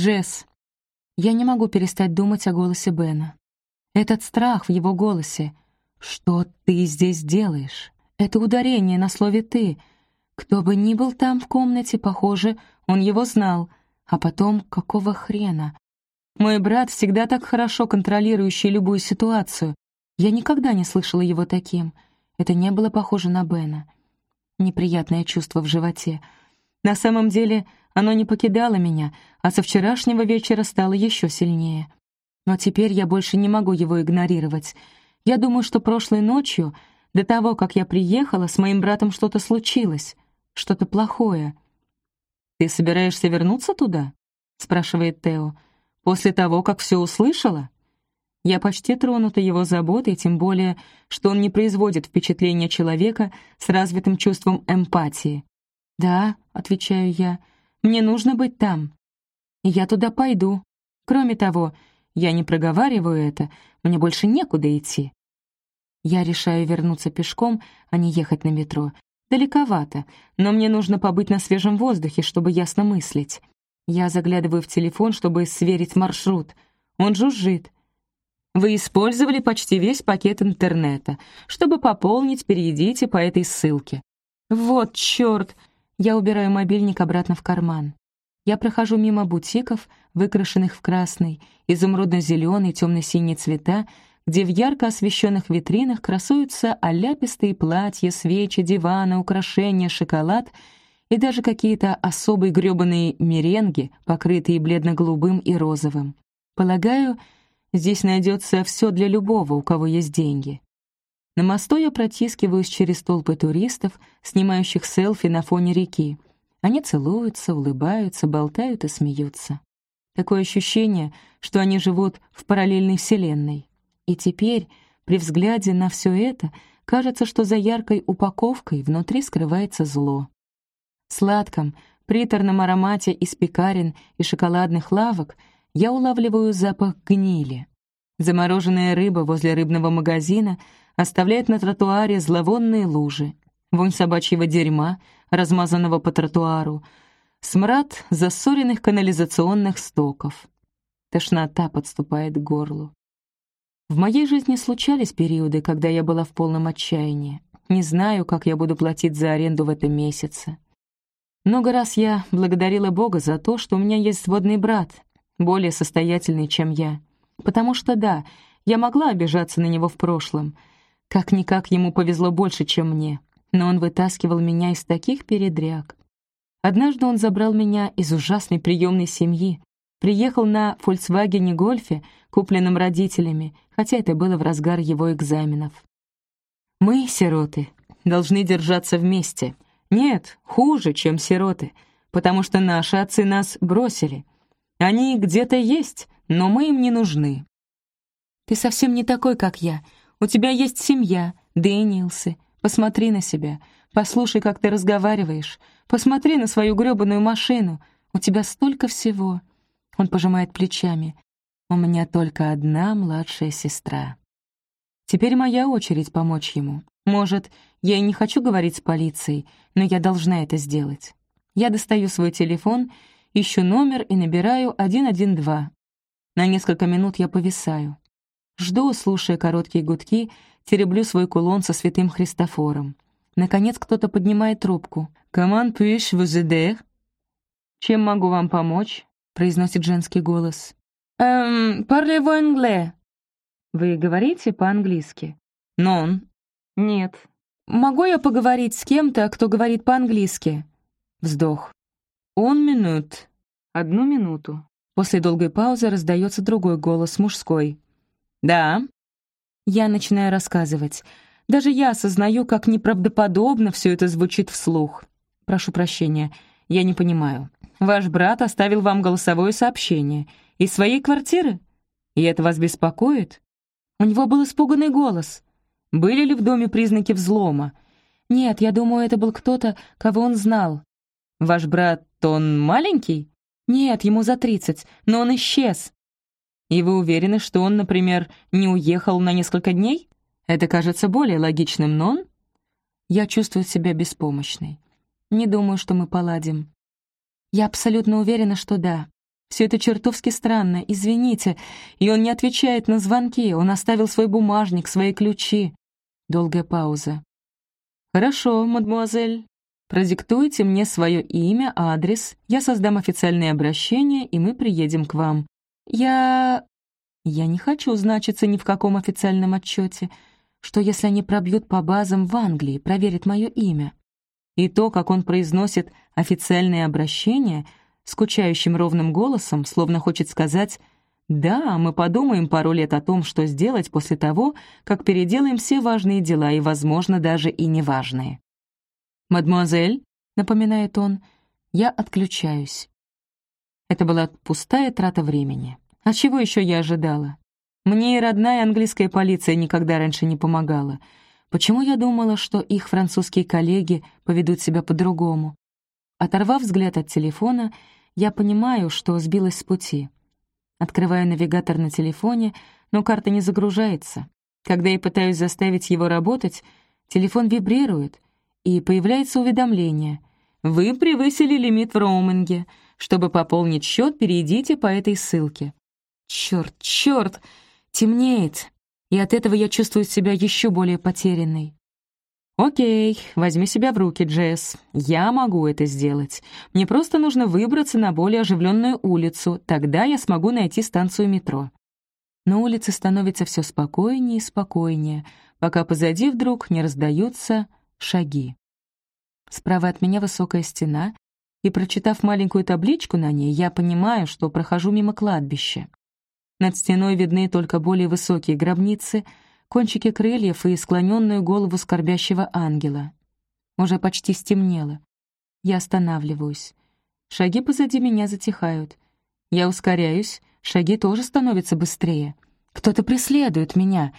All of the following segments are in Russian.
Джесс. Я не могу перестать думать о голосе Бена. Этот страх в его голосе. Что ты здесь делаешь? Это ударение на слове «ты». Кто бы ни был там в комнате, похоже, он его знал. А потом, какого хрена? Мой брат всегда так хорошо контролирующий любую ситуацию. Я никогда не слышала его таким. Это не было похоже на Бена. Неприятное чувство в животе. На самом деле, оно не покидало меня, а со вчерашнего вечера стало еще сильнее. Но теперь я больше не могу его игнорировать. Я думаю, что прошлой ночью, до того, как я приехала, с моим братом что-то случилось, что-то плохое. «Ты собираешься вернуться туда?» — спрашивает Тео. «После того, как все услышала?» Я почти тронута его заботой, тем более, что он не производит впечатления человека с развитым чувством эмпатии. «Да», — отвечаю я, — «мне нужно быть там. Я туда пойду. Кроме того, я не проговариваю это, мне больше некуда идти». Я решаю вернуться пешком, а не ехать на метро. Далековато, но мне нужно побыть на свежем воздухе, чтобы ясно мыслить. Я заглядываю в телефон, чтобы сверить маршрут. Он жужжит. Вы использовали почти весь пакет интернета. Чтобы пополнить, перейдите по этой ссылке. Вот чёрт! Я убираю мобильник обратно в карман. Я прохожу мимо бутиков, выкрашенных в красный, изумрудно-зеленый, темно-синий цвета, где в ярко освещенных витринах красуются оляпистые платья, свечи, диваны, украшения, шоколад и даже какие-то особые грёбаные меренги, покрытые бледно-голубым и розовым. Полагаю, Здесь найдется все для любого, у кого есть деньги. На мосту я протискиваюсь через толпы туристов, снимающих селфи на фоне реки. Они целуются, улыбаются, болтают и смеются. Такое ощущение, что они живут в параллельной вселенной. И теперь, при взгляде на все это, кажется, что за яркой упаковкой внутри скрывается зло. В сладком, приторном аромате из пекарен и шоколадных лавок — я улавливаю запах гнили. Замороженная рыба возле рыбного магазина оставляет на тротуаре зловонные лужи, вонь собачьего дерьма, размазанного по тротуару, смрад засоренных канализационных стоков. Тошнота подступает к горлу. В моей жизни случались периоды, когда я была в полном отчаянии. Не знаю, как я буду платить за аренду в этом месяце. Много раз я благодарила Бога за то, что у меня есть сводный брат, более состоятельный, чем я. Потому что да, я могла обижаться на него в прошлом. Как-никак ему повезло больше, чем мне. Но он вытаскивал меня из таких передряг. Однажды он забрал меня из ужасной приемной семьи, приехал на «Фольксвагене Гольфе», купленном родителями, хотя это было в разгар его экзаменов. Мы, сироты, должны держаться вместе. Нет, хуже, чем сироты, потому что наши отцы нас бросили. Они где-то есть, но мы им не нужны. Ты совсем не такой, как я. У тебя есть семья, Дэниелсы. Посмотри на себя. Послушай, как ты разговариваешь. Посмотри на свою грёбаную машину. У тебя столько всего. Он пожимает плечами. У меня только одна младшая сестра. Теперь моя очередь помочь ему. Может, я и не хочу говорить с полицией, но я должна это сделать. Я достаю свой телефон ищу номер и набираю 112. На несколько минут я повисаю. Жду, слушая короткие гудки, тереблю свой кулон со святым Христофором. Наконец кто-то поднимает трубку. «Comment puis-je vous aider?» «Чем могу вам помочь?» — произносит женский голос. «Эм, parlez-vous anglais?» «Вы говорите по-английски?» «Non». «Нет». «Могу я поговорить с кем-то, кто говорит по-английски?» Вздох. «Он минут». «Одну минуту». После долгой паузы раздается другой голос, мужской. «Да». Я начинаю рассказывать. Даже я осознаю, как неправдоподобно все это звучит вслух. Прошу прощения, я не понимаю. Ваш брат оставил вам голосовое сообщение. Из своей квартиры? И это вас беспокоит? У него был испуганный голос. Были ли в доме признаки взлома? Нет, я думаю, это был кто-то, кого он знал. Ваш брат он маленький? Нет, ему за тридцать, но он исчез. И вы уверены, что он, например, не уехал на несколько дней? Это кажется более логичным, но он... Я чувствую себя беспомощной. Не думаю, что мы поладим. Я абсолютно уверена, что да. Все это чертовски странно, извините. И он не отвечает на звонки, он оставил свой бумажник, свои ключи. Долгая пауза. «Хорошо, мадемуазель. Продиктуйте мне свое имя, адрес, я создам официальное обращение, и мы приедем к вам. Я... Я не хочу значиться ни в каком официальном отчете. Что, если они пробьют по базам в Англии, проверят мое имя? И то, как он произносит официальное обращение, скучающим ровным голосом, словно хочет сказать «Да, мы подумаем пару лет о том, что сделать после того, как переделаем все важные дела и, возможно, даже и неважные». «Мадемуазель», — напоминает он, — «я отключаюсь». Это была пустая трата времени. А чего еще я ожидала? Мне и родная английская полиция никогда раньше не помогала. Почему я думала, что их французские коллеги поведут себя по-другому? Оторвав взгляд от телефона, я понимаю, что сбилась с пути. Открываю навигатор на телефоне, но карта не загружается. Когда я пытаюсь заставить его работать, телефон вибрирует — и появляется уведомление. «Вы превысили лимит в роуминге. Чтобы пополнить счет, перейдите по этой ссылке». Черт, черт, темнеет, и от этого я чувствую себя еще более потерянной. «Окей, возьми себя в руки, Джесс. Я могу это сделать. Мне просто нужно выбраться на более оживленную улицу, тогда я смогу найти станцию метро». На улице становится все спокойнее и спокойнее, пока позади вдруг не раздаются шаги. Справа от меня высокая стена, и, прочитав маленькую табличку на ней, я понимаю, что прохожу мимо кладбища. Над стеной видны только более высокие гробницы, кончики крыльев и склоненную голову скорбящего ангела. Уже почти стемнело. Я останавливаюсь. Шаги позади меня затихают. Я ускоряюсь, шаги тоже становятся быстрее. Кто-то преследует меня.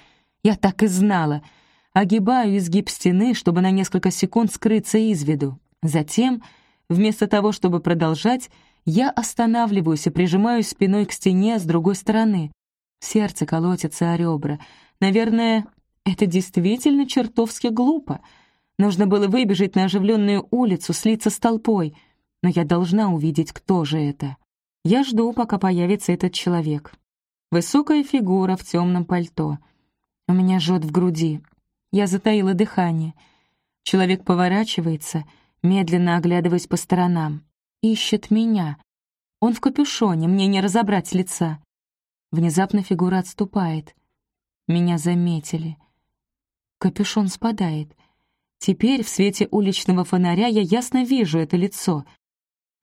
Я так и знала — огибаю изгиб стены, чтобы на несколько секунд скрыться из виду. Затем, вместо того, чтобы продолжать, я останавливаюсь и прижимаюсь спиной к стене с другой стороны. Сердце колотится о ребра. Наверное, это действительно чертовски глупо. Нужно было выбежать на оживленную улицу, слиться с толпой. Но я должна увидеть, кто же это. Я жду, пока появится этот человек. Высокая фигура в темном пальто. У меня жжет в груди. Я затаила дыхание. Человек поворачивается, медленно оглядываясь по сторонам. Ищет меня. Он в капюшоне, мне не разобрать лица. Внезапно фигура отступает. Меня заметили. Капюшон спадает. Теперь в свете уличного фонаря я ясно вижу это лицо.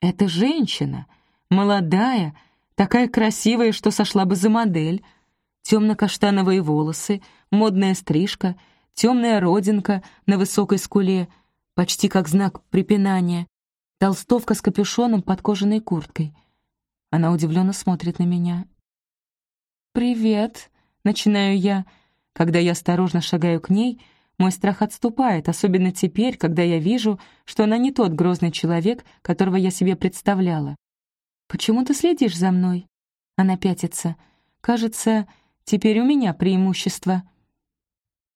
Это женщина, молодая, такая красивая, что сошла бы за модель. Темно-каштановые волосы, модная стрижка — темная родинка на высокой скуле, почти как знак препинания, толстовка с капюшоном под кожаной курткой. Она удивленно смотрит на меня. «Привет», — начинаю я. Когда я осторожно шагаю к ней, мой страх отступает, особенно теперь, когда я вижу, что она не тот грозный человек, которого я себе представляла. «Почему ты следишь за мной?» Она пятится. «Кажется, теперь у меня преимущество».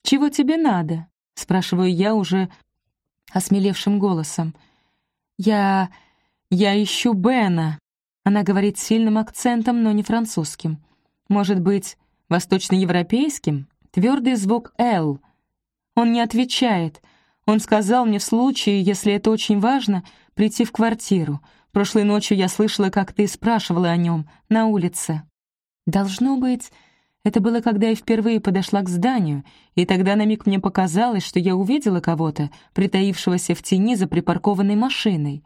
«Чего тебе надо?» — спрашиваю я уже осмелевшим голосом. «Я... я ищу Бена». Она говорит сильным акцентом, но не французским. Может быть, восточноевропейским? Твердый звук «Л». Он не отвечает. Он сказал мне в случае, если это очень важно, прийти в квартиру. Прошлой ночью я слышала, как ты спрашивала о нем на улице. Должно быть, это было, когда я впервые подошла к зданию, и тогда на миг мне показалось, что я увидела кого-то, притаившегося в тени за припаркованной машиной.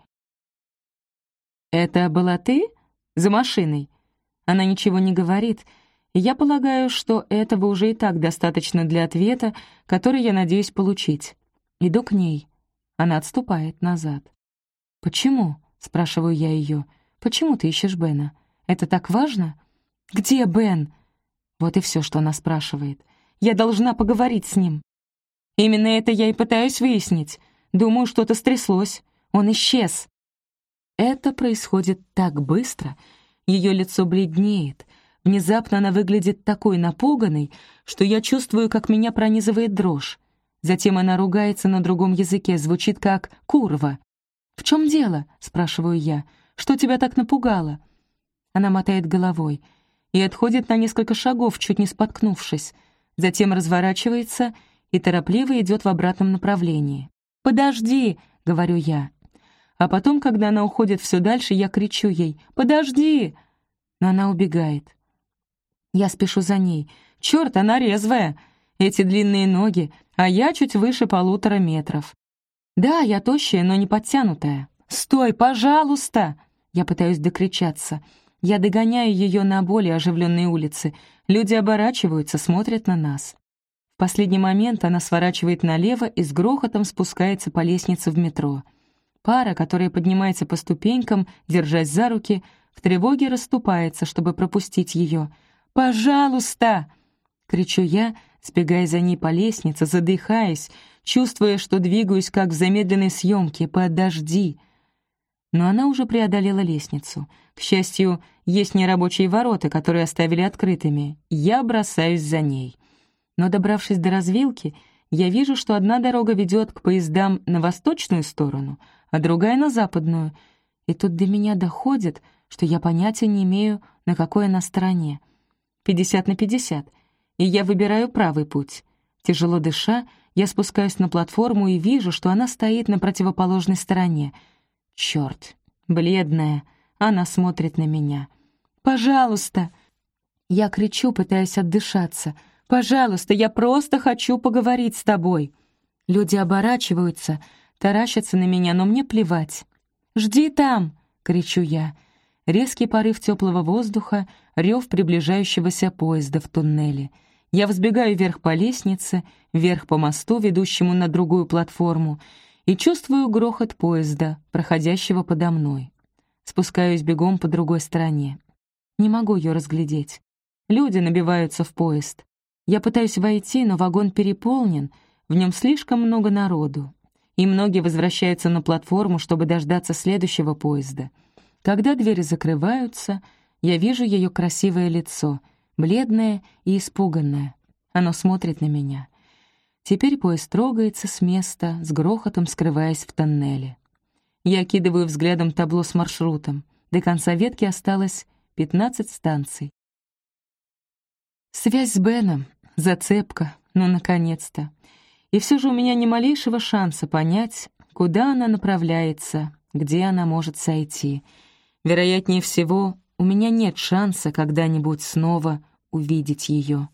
«Это была ты? За машиной?» Она ничего не говорит, я полагаю, что этого уже и так достаточно для ответа, который я надеюсь получить. Иду к ней. Она отступает назад. «Почему?» — спрашиваю я ее. «Почему ты ищешь Бена? Это так важно?» «Где Бен?» Вот и все, что она спрашивает. Я должна поговорить с ним. Именно это я и пытаюсь выяснить. Думаю, что-то стряслось. Он исчез. Это происходит так быстро. Ее лицо бледнеет. Внезапно она выглядит такой напуганной, что я чувствую, как меня пронизывает дрожь. Затем она ругается на другом языке, звучит как «курва». «В чем дело?» — спрашиваю я. «Что тебя так напугало?» Она мотает головой и отходит на несколько шагов, чуть не споткнувшись. Затем разворачивается и торопливо идет в обратном направлении. «Подожди!» — говорю я. А потом, когда она уходит все дальше, я кричу ей «Подожди!» Но она убегает. Я спешу за ней. Черт, она резвая! Эти длинные ноги, а я чуть выше полутора метров. Да, я тощая, но не подтянутая. «Стой, пожалуйста!» Я пытаюсь докричаться. Я догоняю ее на более оживленной улице. Люди оборачиваются, смотрят на нас. В последний момент она сворачивает налево и с грохотом спускается по лестнице в метро. Пара, которая поднимается по ступенькам, держась за руки, в тревоге расступается, чтобы пропустить ее. «Пожалуйста!» — кричу я, сбегая за ней по лестнице, задыхаясь, чувствуя, что двигаюсь как в замедленной съемке. «Подожди!» Но она уже преодолела лестницу. К счастью, есть нерабочие ворота, которые оставили открытыми. Я бросаюсь за ней. Но, добравшись до развилки, я вижу, что одна дорога ведет к поездам на восточную сторону, а другая — на западную. И тут до меня доходит, что я понятия не имею, на какой она стороне. Пятьдесят на пятьдесят. И я выбираю правый путь. Тяжело дыша, я спускаюсь на платформу и вижу, что она стоит на противоположной стороне. Черт, бледная, она смотрит на меня. «Пожалуйста!» Я кричу, пытаясь отдышаться — Пожалуйста, я просто хочу поговорить с тобой». Люди оборачиваются, таращатся на меня, но мне плевать. «Жди там!» — кричу я. Резкий порыв теплого воздуха, рев приближающегося поезда в туннеле. Я взбегаю вверх по лестнице, вверх по мосту, ведущему на другую платформу, и чувствую грохот поезда, проходящего подо мной. Спускаюсь бегом по другой стороне. Не могу ее разглядеть. Люди набиваются в поезд. Я пытаюсь войти, но вагон переполнен, в нем слишком много народу. И многие возвращаются на платформу, чтобы дождаться следующего поезда. Когда двери закрываются, я вижу ее красивое лицо, бледное и испуганное. Оно смотрит на меня. Теперь поезд трогается с места, с грохотом скрываясь в тоннеле. Я окидываю взглядом табло с маршрутом. До конца ветки осталось 15 станций. Связь с Беном, Зацепка, ну, наконец-то. И все же у меня ни малейшего шанса понять, куда она направляется, где она может сойти. Вероятнее всего, у меня нет шанса когда-нибудь снова увидеть ее.